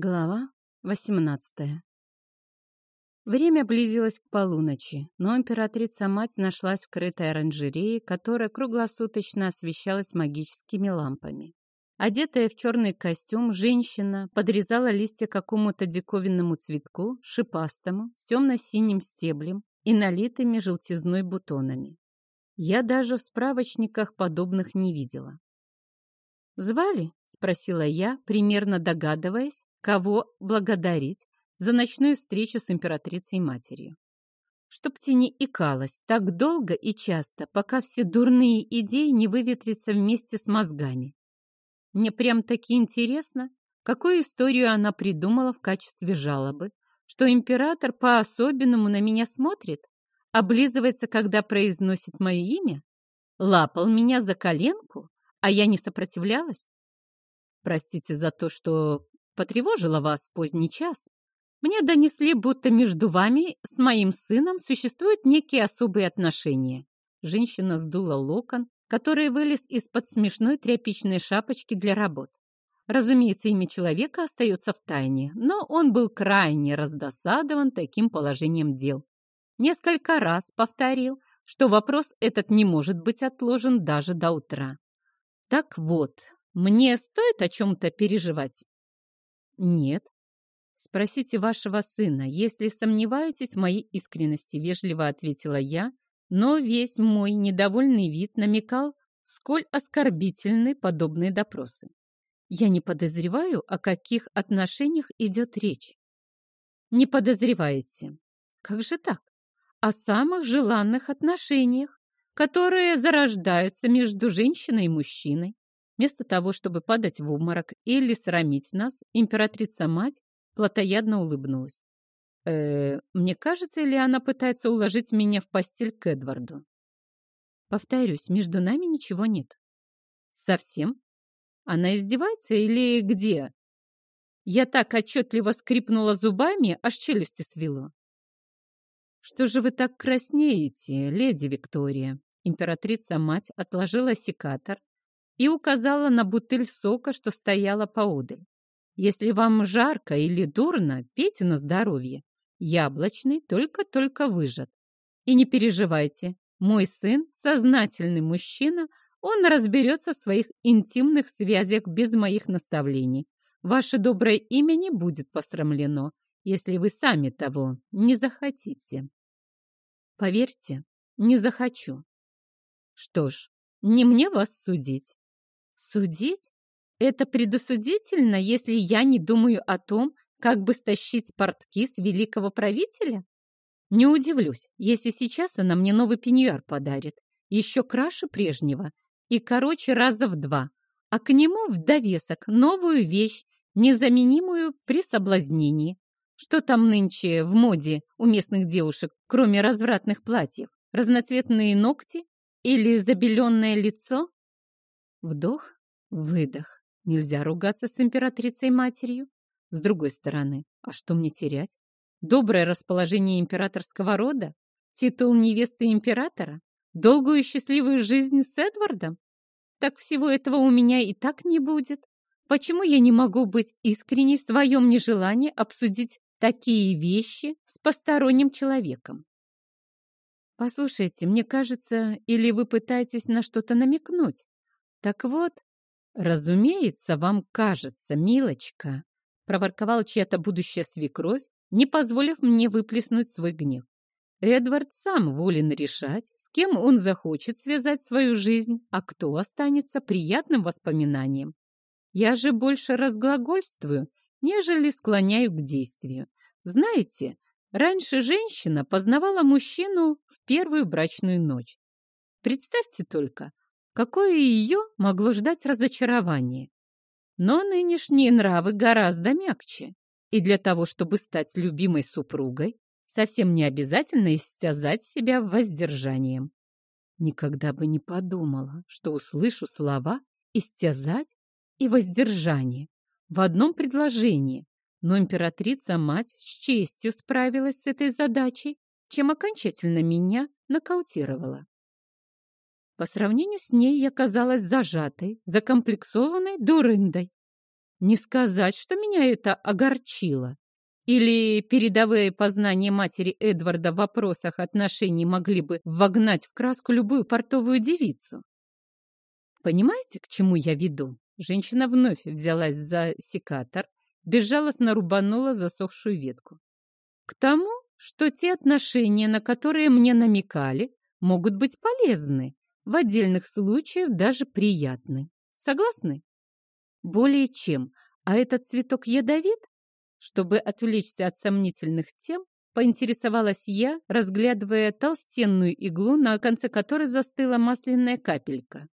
Глава 18 Время близилось к полуночи, но императрица-мать нашлась в крытой оранжерее, которая круглосуточно освещалась магическими лампами. Одетая в черный костюм, женщина подрезала листья какому-то диковинному цветку, шипастому, с темно-синим стеблем и налитыми желтизной бутонами. Я даже в справочниках подобных не видела. «Звали?» — спросила я, примерно догадываясь, кого благодарить за ночную встречу с императрицей-матерью. Чтоб те не икалась так долго и часто, пока все дурные идеи не выветрятся вместе с мозгами. Мне прям-таки интересно, какую историю она придумала в качестве жалобы, что император по-особенному на меня смотрит, облизывается, когда произносит мое имя, лапал меня за коленку, а я не сопротивлялась. Простите за то, что потревожила вас в поздний час. Мне донесли, будто между вами с моим сыном существуют некие особые отношения. Женщина сдула локон, который вылез из-под смешной тряпичной шапочки для работ. Разумеется, имя человека остается в тайне, но он был крайне раздосадован таким положением дел. Несколько раз повторил, что вопрос этот не может быть отложен даже до утра. Так вот, мне стоит о чем-то переживать? «Нет». «Спросите вашего сына, если сомневаетесь в моей искренности», — вежливо ответила я, но весь мой недовольный вид намекал, сколь оскорбительны подобные допросы. Я не подозреваю, о каких отношениях идет речь. Не подозреваете. Как же так? О самых желанных отношениях, которые зарождаются между женщиной и мужчиной. Вместо того, чтобы падать в обморок или срамить нас, императрица-мать плотоядно улыбнулась. «Э, мне кажется, или она пытается уложить меня в постель к Эдварду?» «Повторюсь, между нами ничего нет». «Совсем? Она издевается или где?» Я так отчетливо скрипнула зубами, аж челюсти свело. «Что же вы так краснеете, леди Виктория?» Императрица-мать отложила секатор, и указала на бутыль сока, что стояла поодаль. «Если вам жарко или дурно, пейте на здоровье. Яблочный только-только выжат. И не переживайте, мой сын — сознательный мужчина, он разберется в своих интимных связях без моих наставлений. Ваше доброе имя не будет посрамлено, если вы сами того не захотите. Поверьте, не захочу. Что ж, не мне вас судить. Судить? Это предосудительно, если я не думаю о том, как бы стащить портки с великого правителя? Не удивлюсь, если сейчас она мне новый пеньюар подарит, еще краше прежнего и короче раза в два, а к нему в довесок новую вещь, незаменимую при соблазнении. Что там нынче в моде у местных девушек, кроме развратных платьев? Разноцветные ногти или забеленное лицо? Вдох, выдох. Нельзя ругаться с императрицей-матерью. С другой стороны, а что мне терять? Доброе расположение императорского рода? Титул невесты императора? Долгую счастливую жизнь с Эдвардом? Так всего этого у меня и так не будет. Почему я не могу быть искренней в своем нежелании обсудить такие вещи с посторонним человеком? Послушайте, мне кажется, или вы пытаетесь на что-то намекнуть? Так вот, разумеется, вам кажется, милочка, проворковала чья-то будущая свекровь, не позволив мне выплеснуть свой гнев. Эдвард сам волен решать, с кем он захочет связать свою жизнь, а кто останется приятным воспоминанием. Я же больше разглагольствую, нежели склоняю к действию. Знаете, раньше женщина познавала мужчину в первую брачную ночь. Представьте только, какое ее могло ждать разочарование. Но нынешние нравы гораздо мягче, и для того, чтобы стать любимой супругой, совсем не обязательно истязать себя воздержанием. Никогда бы не подумала, что услышу слова «истязать» и «воздержание» в одном предложении, но императрица-мать с честью справилась с этой задачей, чем окончательно меня нокаутировала. По сравнению с ней я казалась зажатой, закомплексованной дурындой. Не сказать, что меня это огорчило. Или передовые познания матери Эдварда в вопросах отношений могли бы вогнать в краску любую портовую девицу. Понимаете, к чему я веду? Женщина вновь взялась за секатор, безжалостно рубанула засохшую ветку. К тому, что те отношения, на которые мне намекали, могут быть полезны, в отдельных случаях даже приятны. Согласны? Более чем. А этот цветок ядовит? Чтобы отвлечься от сомнительных тем, поинтересовалась я, разглядывая толстенную иглу, на конце которой застыла масляная капелька.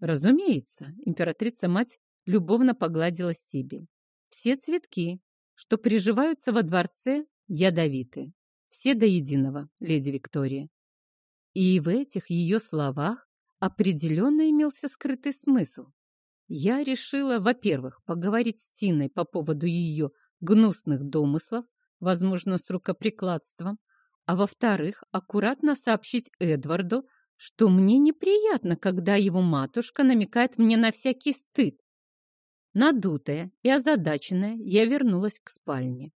Разумеется, императрица-мать любовно погладила стебель. Все цветки, что приживаются во дворце, ядовиты. Все до единого, леди Виктория. И в этих ее словах определенно имелся скрытый смысл. Я решила, во-первых, поговорить с Тиной по поводу ее гнусных домыслов, возможно, с рукоприкладством, а во-вторых, аккуратно сообщить Эдварду, что мне неприятно, когда его матушка намекает мне на всякий стыд. Надутая и озадаченная, я вернулась к спальне.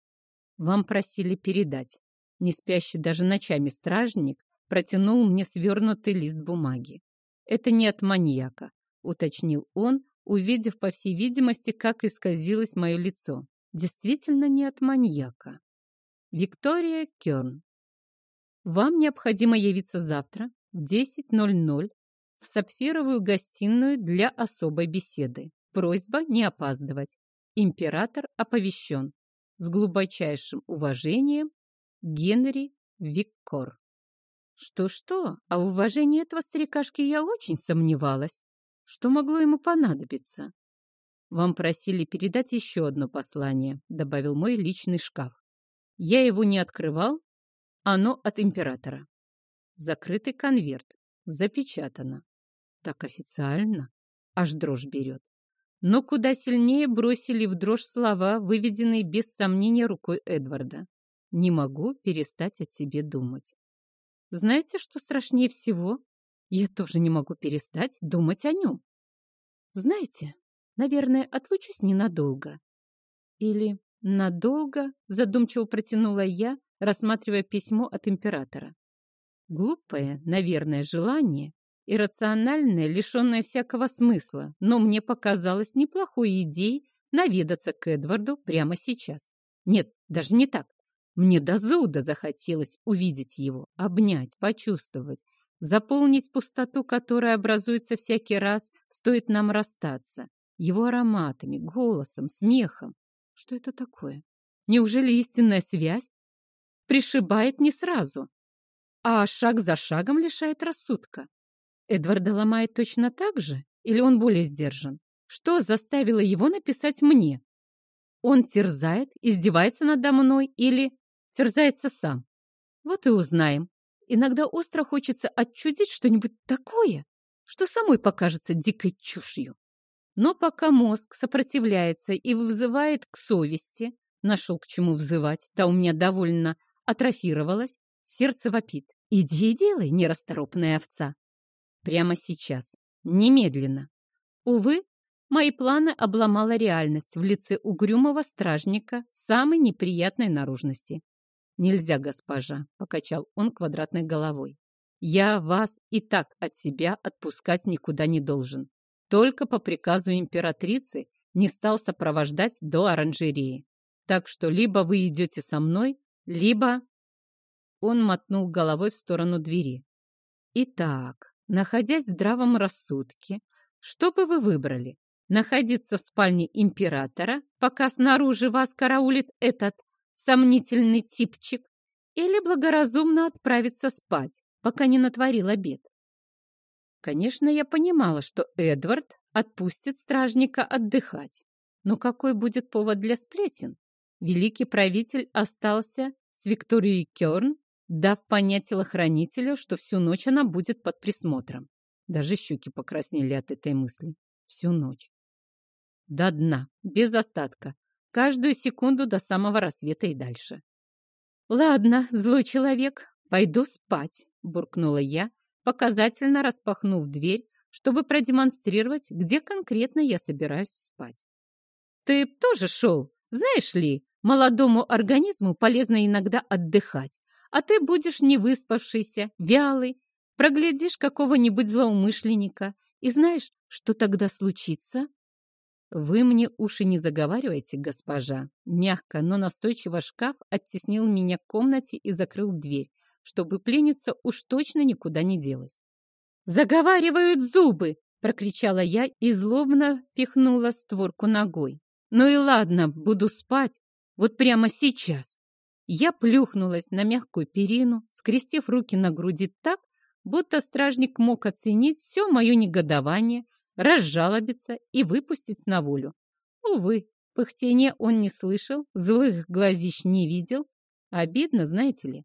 Вам просили передать. Не спящий даже ночами стражник протянул мне свернутый лист бумаги. Это не от маньяка, уточнил он, увидев, по всей видимости, как исказилось мое лицо. Действительно не от маньяка. Виктория Кёрн. Вам необходимо явиться завтра в 10.00 в сапфировую гостиную для особой беседы. Просьба не опаздывать. Император оповещен. С глубочайшим уважением, Генри Виккор. Что-что, а в уважении этого старикашки я очень сомневалась. Что могло ему понадобиться? «Вам просили передать еще одно послание», — добавил мой личный шкаф. «Я его не открывал. Оно от императора. Закрытый конверт. Запечатано. Так официально. Аж дрожь берет. Но куда сильнее бросили в дрожь слова, выведенные без сомнения рукой Эдварда. Не могу перестать о тебе думать. Знаете, что страшнее всего? Я тоже не могу перестать думать о нем. Знаете, наверное, отлучусь ненадолго. Или надолго, задумчиво протянула я, рассматривая письмо от императора. Глупое, наверное, желание, иррациональное, лишенное всякого смысла, но мне показалось неплохой идеей наведаться к Эдварду прямо сейчас. Нет, даже не так. Мне до зуда захотелось увидеть его, обнять, почувствовать, заполнить пустоту, которая образуется всякий раз, стоит нам расстаться. Его ароматами, голосом, смехом. Что это такое? Неужели истинная связь пришибает не сразу, а шаг за шагом лишает рассудка? Эдварда ломает точно так же? Или он более сдержан? Что заставило его написать мне? Он терзает, издевается надо мной или терзается сам? Вот и узнаем. Иногда остро хочется отчудить что-нибудь такое, что самой покажется дикой чушью. Но пока мозг сопротивляется и вызывает к совести, нашел к чему взывать, та у меня довольно атрофировалась, сердце вопит. Иди и делай, нерасторопная овца. Прямо сейчас, немедленно. Увы, мои планы обломала реальность в лице угрюмого стражника самой неприятной наружности. «Нельзя, госпожа», — покачал он квадратной головой. «Я вас и так от себя отпускать никуда не должен. Только по приказу императрицы не стал сопровождать до оранжереи. Так что либо вы идете со мной, либо...» Он мотнул головой в сторону двери. «Итак, находясь в здравом рассудке, что бы вы выбрали? Находиться в спальне императора, пока снаружи вас караулит этот сомнительный типчик, или благоразумно отправиться спать, пока не натворил обед. Конечно, я понимала, что Эдвард отпустит стражника отдыхать. Но какой будет повод для сплетен? Великий правитель остался с Викторией Кёрн, дав понять телохранителю, что всю ночь она будет под присмотром. Даже щеки покраснели от этой мысли. Всю ночь. До дна, без остатка, Каждую секунду до самого рассвета и дальше. «Ладно, злой человек, пойду спать», — буркнула я, показательно распахнув дверь, чтобы продемонстрировать, где конкретно я собираюсь спать. ты тоже шел. Знаешь ли, молодому организму полезно иногда отдыхать. А ты будешь невыспавшийся, вялый, проглядишь какого-нибудь злоумышленника. И знаешь, что тогда случится? Вы мне уши не заговаривайте, госпожа. Мягко, но настойчиво шкаф оттеснил меня к комнате и закрыл дверь, чтобы пленница уж точно никуда не делась. «Заговаривают зубы!» — прокричала я и злобно пихнула створку ногой. «Ну и ладно, буду спать, вот прямо сейчас!» Я плюхнулась на мягкую перину, скрестив руки на груди так, будто стражник мог оценить все мое негодование, разжалобиться и выпустить на волю. Увы, пыхтения он не слышал, злых глазищ не видел. Обидно, знаете ли.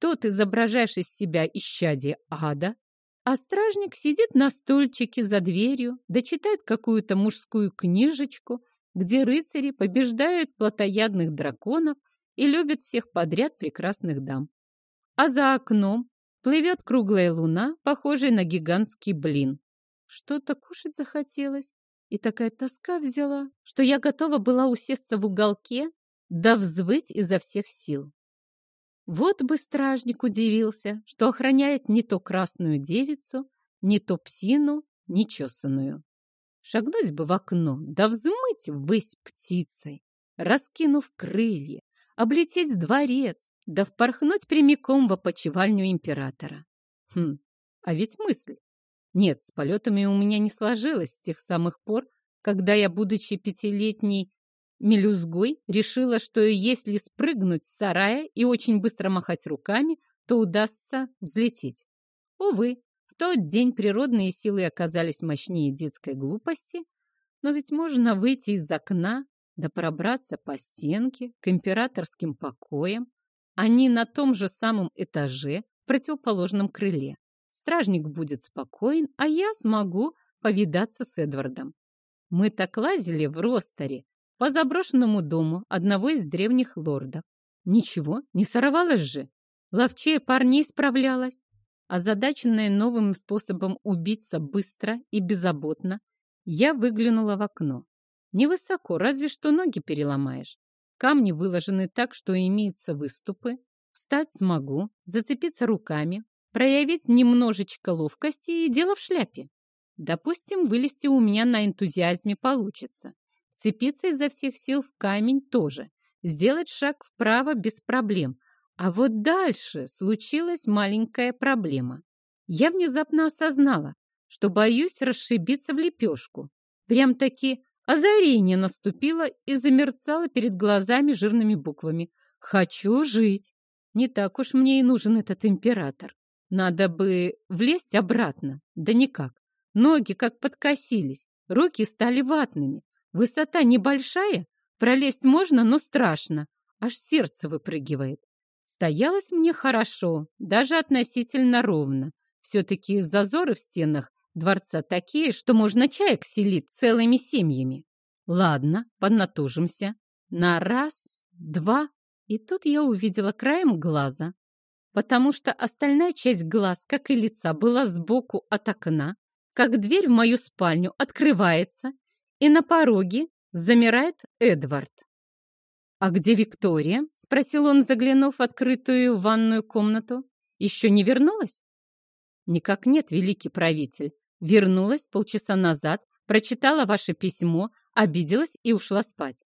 Тот изображаешь из себя исчадие ада, а стражник сидит на стульчике за дверью, да читает какую-то мужскую книжечку, где рыцари побеждают плотоядных драконов и любят всех подряд прекрасных дам. А за окном плывет круглая луна, похожая на гигантский блин. Что-то кушать захотелось, и такая тоска взяла, что я готова была усесться в уголке, да взвыть изо всех сил. Вот бы стражник удивился, что охраняет не то красную девицу, не то псину, нечесанную. Шагнуть бы в окно, да взмыть ввысь птицей, раскинув крылья, облететь дворец, да впорхнуть прямиком в опочивальню императора. Хм, а ведь мысль. Нет, с полетами у меня не сложилось с тех самых пор, когда я, будучи пятилетней мелюзгой решила, что если спрыгнуть с сарая и очень быстро махать руками, то удастся взлететь. Увы, в тот день природные силы оказались мощнее детской глупости, но ведь можно выйти из окна да пробраться по стенке к императорским покоям. Они на том же самом этаже, в противоположном крыле. Стражник будет спокоен, а я смогу повидаться с Эдвардом. Мы так лазили в Ростере, по заброшенному дому одного из древних лордов. Ничего, не сорвалась же. Ловчее парней справлялась. Озадаченная новым способом убиться быстро и беззаботно, я выглянула в окно. Невысоко, разве что ноги переломаешь. Камни выложены так, что имеются выступы. Встать смогу, зацепиться руками, проявить немножечко ловкости и дело в шляпе. Допустим, вылезти у меня на энтузиазме получится. Вцепиться изо всех сил в камень тоже. Сделать шаг вправо без проблем. А вот дальше случилась маленькая проблема. Я внезапно осознала, что боюсь расшибиться в лепешку. Прям-таки озарение наступило и замерцало перед глазами жирными буквами. «Хочу жить!» Не так уж мне и нужен этот император. Надо бы влезть обратно. Да никак. Ноги как подкосились, руки стали ватными. Высота небольшая, пролезть можно, но страшно. Аж сердце выпрыгивает. Стоялось мне хорошо, даже относительно ровно. Все-таки зазоры в стенах дворца такие, что можно чаек селить целыми семьями. Ладно, поднатужимся. На раз, два. И тут я увидела краем глаза, потому что остальная часть глаз, как и лица, была сбоку от окна, как дверь в мою спальню открывается, и на пороге замирает Эдвард. «А где Виктория?» — спросил он, заглянув в открытую ванную комнату. «Еще не вернулась?» «Никак нет, великий правитель. Вернулась полчаса назад, прочитала ваше письмо, обиделась и ушла спать».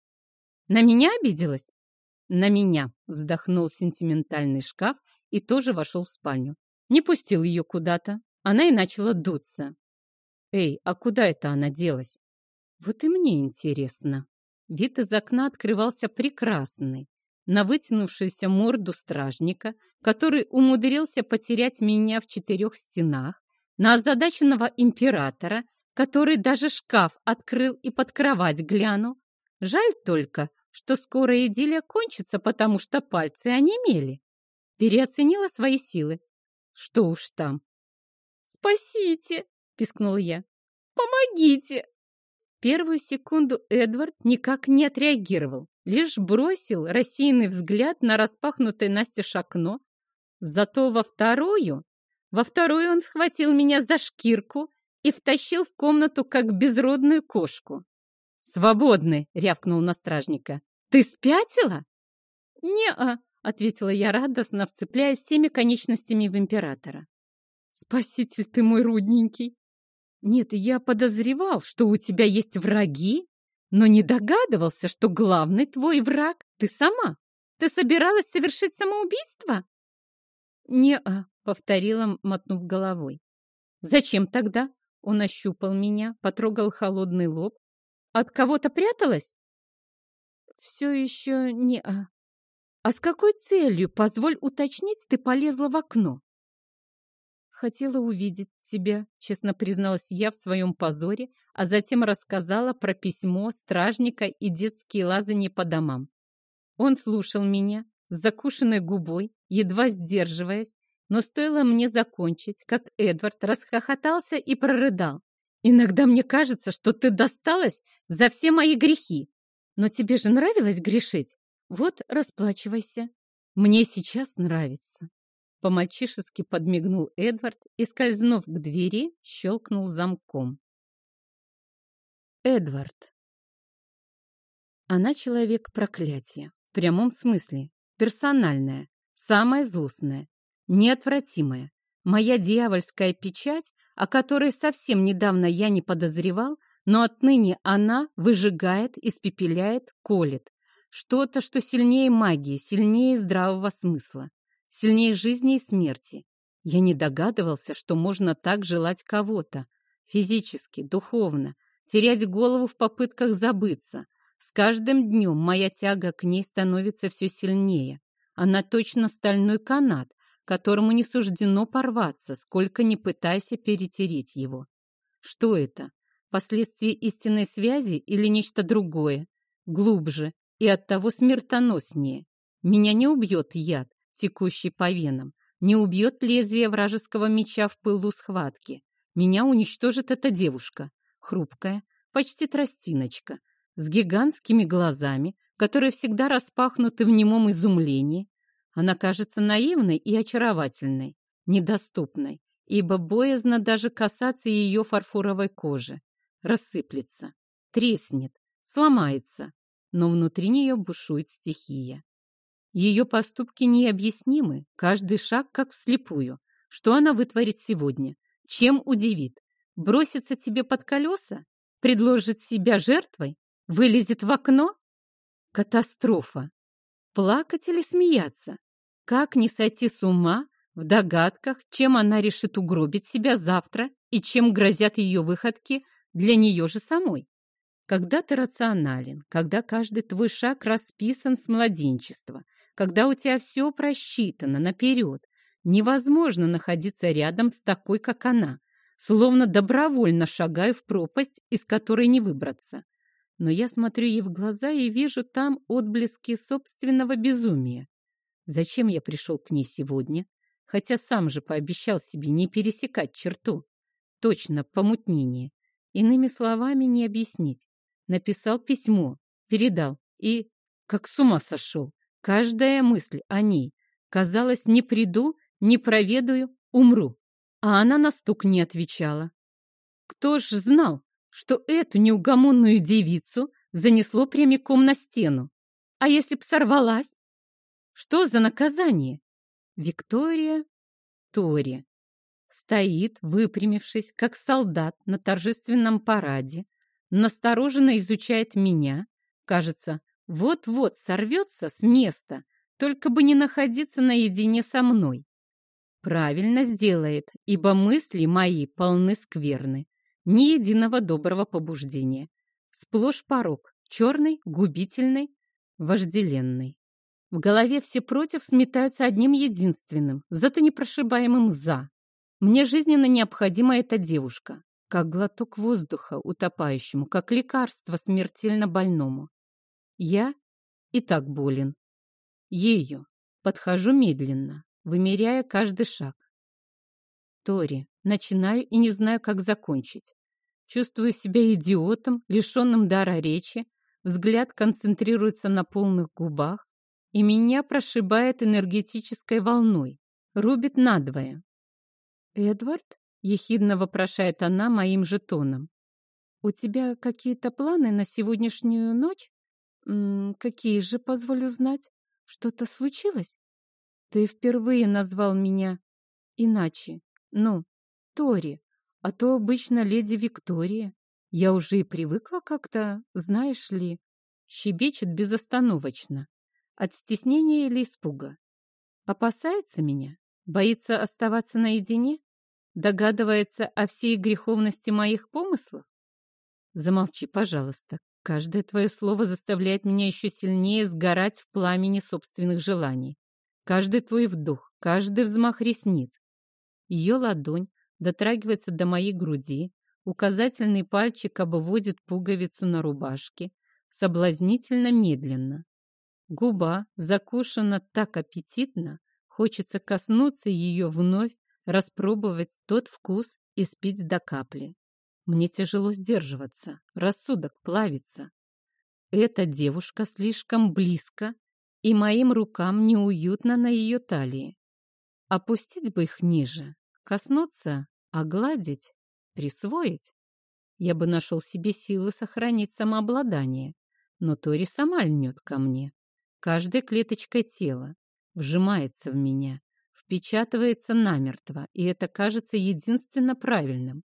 «На меня обиделась?» «На меня», — вздохнул сентиментальный шкаф и тоже вошел в спальню. Не пустил ее куда-то. Она и начала дуться. «Эй, а куда это она делась?» Вот и мне интересно. Вид из окна открывался прекрасный. На вытянувшуюся морду стражника, который умудрился потерять меня в четырех стенах, на озадаченного императора, который даже шкаф открыл и под кровать глянул. Жаль только, что скоро идиллия кончится, потому что пальцы онемели. Переоценила свои силы. Что уж там. «Спасите!» — пискнул я. «Помогите!» Первую секунду Эдвард никак не отреагировал, лишь бросил рассеянный взгляд на распахнутое настежь окно. Зато во вторую, во вторую он схватил меня за шкирку и втащил в комнату, как безродную кошку. «Свободны!» — рявкнул на стражника. «Ты спятила?» «Не-а», — ответила я радостно, вцепляясь всеми конечностями в императора. «Спаситель ты мой рудненький!» «Нет, я подозревал, что у тебя есть враги, но не догадывался, что главный твой враг — ты сама. Ты собиралась совершить самоубийство?» «Не-а», — повторила, мотнув головой. «Зачем тогда?» Он ощупал меня, потрогал холодный лоб. «От кого-то пряталась?» «Все еще не-а». «А с какой целью, позволь уточнить, ты полезла в окно?» «Хотела увидеть тебя», — честно призналась я в своем позоре, а затем рассказала про письмо, стражника и детские лазания по домам. Он слушал меня с закушенной губой, едва сдерживаясь, но стоило мне закончить, как Эдвард расхохотался и прорыдал. «Иногда мне кажется, что ты досталась за все мои грехи. Но тебе же нравилось грешить? Вот расплачивайся. Мне сейчас нравится». По-мальчишески подмигнул Эдвард и, скользнув к двери, щелкнул замком. Эдвард. Она человек проклятия. В прямом смысле. Персональная. Самая злостная. Неотвратимая. Моя дьявольская печать, о которой совсем недавно я не подозревал, но отныне она выжигает, испепеляет, колет. Что-то, что сильнее магии, сильнее здравого смысла сильнее жизни и смерти. Я не догадывался, что можно так желать кого-то. Физически, духовно, терять голову в попытках забыться. С каждым днем моя тяга к ней становится все сильнее. Она точно стальной канат, которому не суждено порваться, сколько ни пытайся перетереть его. Что это? Последствия истинной связи или нечто другое? Глубже и оттого смертоноснее. Меня не убьет яд, текущий по венам, не убьет лезвие вражеского меча в пылу схватки. Меня уничтожит эта девушка, хрупкая, почти тростиночка, с гигантскими глазами, которые всегда распахнуты в немом изумлении. Она кажется наивной и очаровательной, недоступной, ибо боязно даже касаться ее фарфоровой кожи. Рассыплется, треснет, сломается, но внутри нее бушует стихия. Ее поступки необъяснимы, каждый шаг как вслепую. Что она вытворит сегодня? Чем удивит? Бросится тебе под колеса? Предложит себя жертвой? Вылезет в окно? Катастрофа! Плакать или смеяться? Как не сойти с ума в догадках, чем она решит угробить себя завтра и чем грозят ее выходки для нее же самой? Когда ты рационален, когда каждый твой шаг расписан с младенчества – когда у тебя все просчитано наперед, невозможно находиться рядом с такой, как она, словно добровольно шагаю в пропасть, из которой не выбраться. Но я смотрю ей в глаза и вижу там отблески собственного безумия. Зачем я пришел к ней сегодня? Хотя сам же пообещал себе не пересекать черту. Точно, помутнение. Иными словами не объяснить. Написал письмо, передал и как с ума сошел. Каждая мысль о ней казалось, не приду, не проведаю, умру. А она на стук не отвечала. Кто ж знал, что эту неугомонную девицу занесло прямиком на стену? А если б сорвалась? Что за наказание? Виктория Тори стоит, выпрямившись, как солдат на торжественном параде, настороженно изучает меня, кажется, вот-вот сорвется с места, только бы не находиться наедине со мной. Правильно сделает, ибо мысли мои полны скверны. Ни единого доброго побуждения. Сплошь порог, черный, губительный, вожделенный. В голове все против сметаются одним единственным, зато непрошибаемым «за». Мне жизненно необходима эта девушка, как глоток воздуха утопающему, как лекарство смертельно больному. Я и так болен. Ею подхожу медленно, вымеряя каждый шаг. Тори, начинаю и не знаю, как закончить. Чувствую себя идиотом, лишенным дара речи, взгляд концентрируется на полных губах, и меня прошибает энергетической волной, рубит надвое. «Эдвард?» — ехидно вопрошает она моим жетоном. у тебя какие-то планы на сегодняшнюю ночь? М -м, какие же, позволю знать? Что-то случилось? Ты впервые назвал меня иначе. Ну, Тори, а то обычно леди Виктория. Я уже и привыкла как-то, знаешь ли, щебечет безостановочно. От стеснения или испуга. Опасается меня? Боится оставаться наедине? Догадывается о всей греховности моих помыслов? Замолчи, пожалуйста. Каждое твое слово заставляет меня еще сильнее сгорать в пламени собственных желаний. Каждый твой вдох, каждый взмах ресниц. Ее ладонь дотрагивается до моей груди, указательный пальчик обводит пуговицу на рубашке, соблазнительно медленно. Губа закушена так аппетитно, хочется коснуться ее вновь, распробовать тот вкус и спить до капли. Мне тяжело сдерживаться, рассудок плавится. Эта девушка слишком близко, и моим рукам неуютно на ее талии. Опустить бы их ниже, коснуться, огладить, присвоить. Я бы нашел себе силы сохранить самообладание, но Тори сама льнет ко мне. Каждой клеточкой тела вжимается в меня, впечатывается намертво, и это кажется единственно правильным.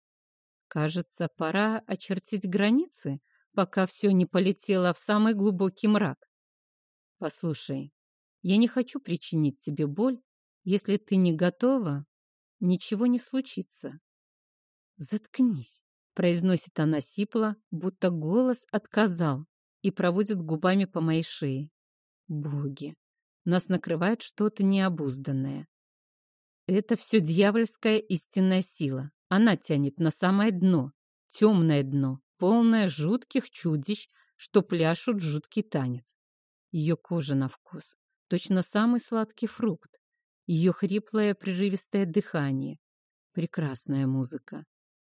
Кажется, пора очертить границы, пока все не полетело в самый глубокий мрак. Послушай, я не хочу причинить тебе боль. Если ты не готова, ничего не случится. Заткнись, произносит она сипло, будто голос отказал и проводит губами по моей шее. Боги, нас накрывает что-то необузданное. Это все дьявольская истинная сила. Она тянет на самое дно, темное дно, полное жутких чудищ, что пляшут жуткий танец. Ее кожа на вкус, точно самый сладкий фрукт. Ее хриплое прерывистое дыхание. Прекрасная музыка.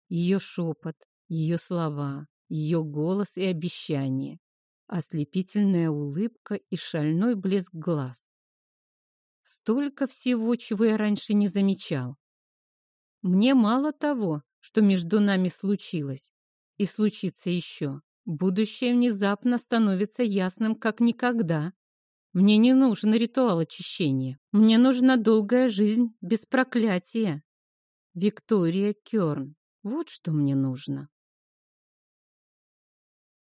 Ее шепот, ее слова, ее голос и обещание. Ослепительная улыбка и шальной блеск глаз. Столько всего, чего я раньше не замечал. Мне мало того, что между нами случилось, и случится еще. Будущее внезапно становится ясным, как никогда. Мне не нужен ритуал очищения. Мне нужна долгая жизнь без проклятия. Виктория Кёрн. Вот что мне нужно.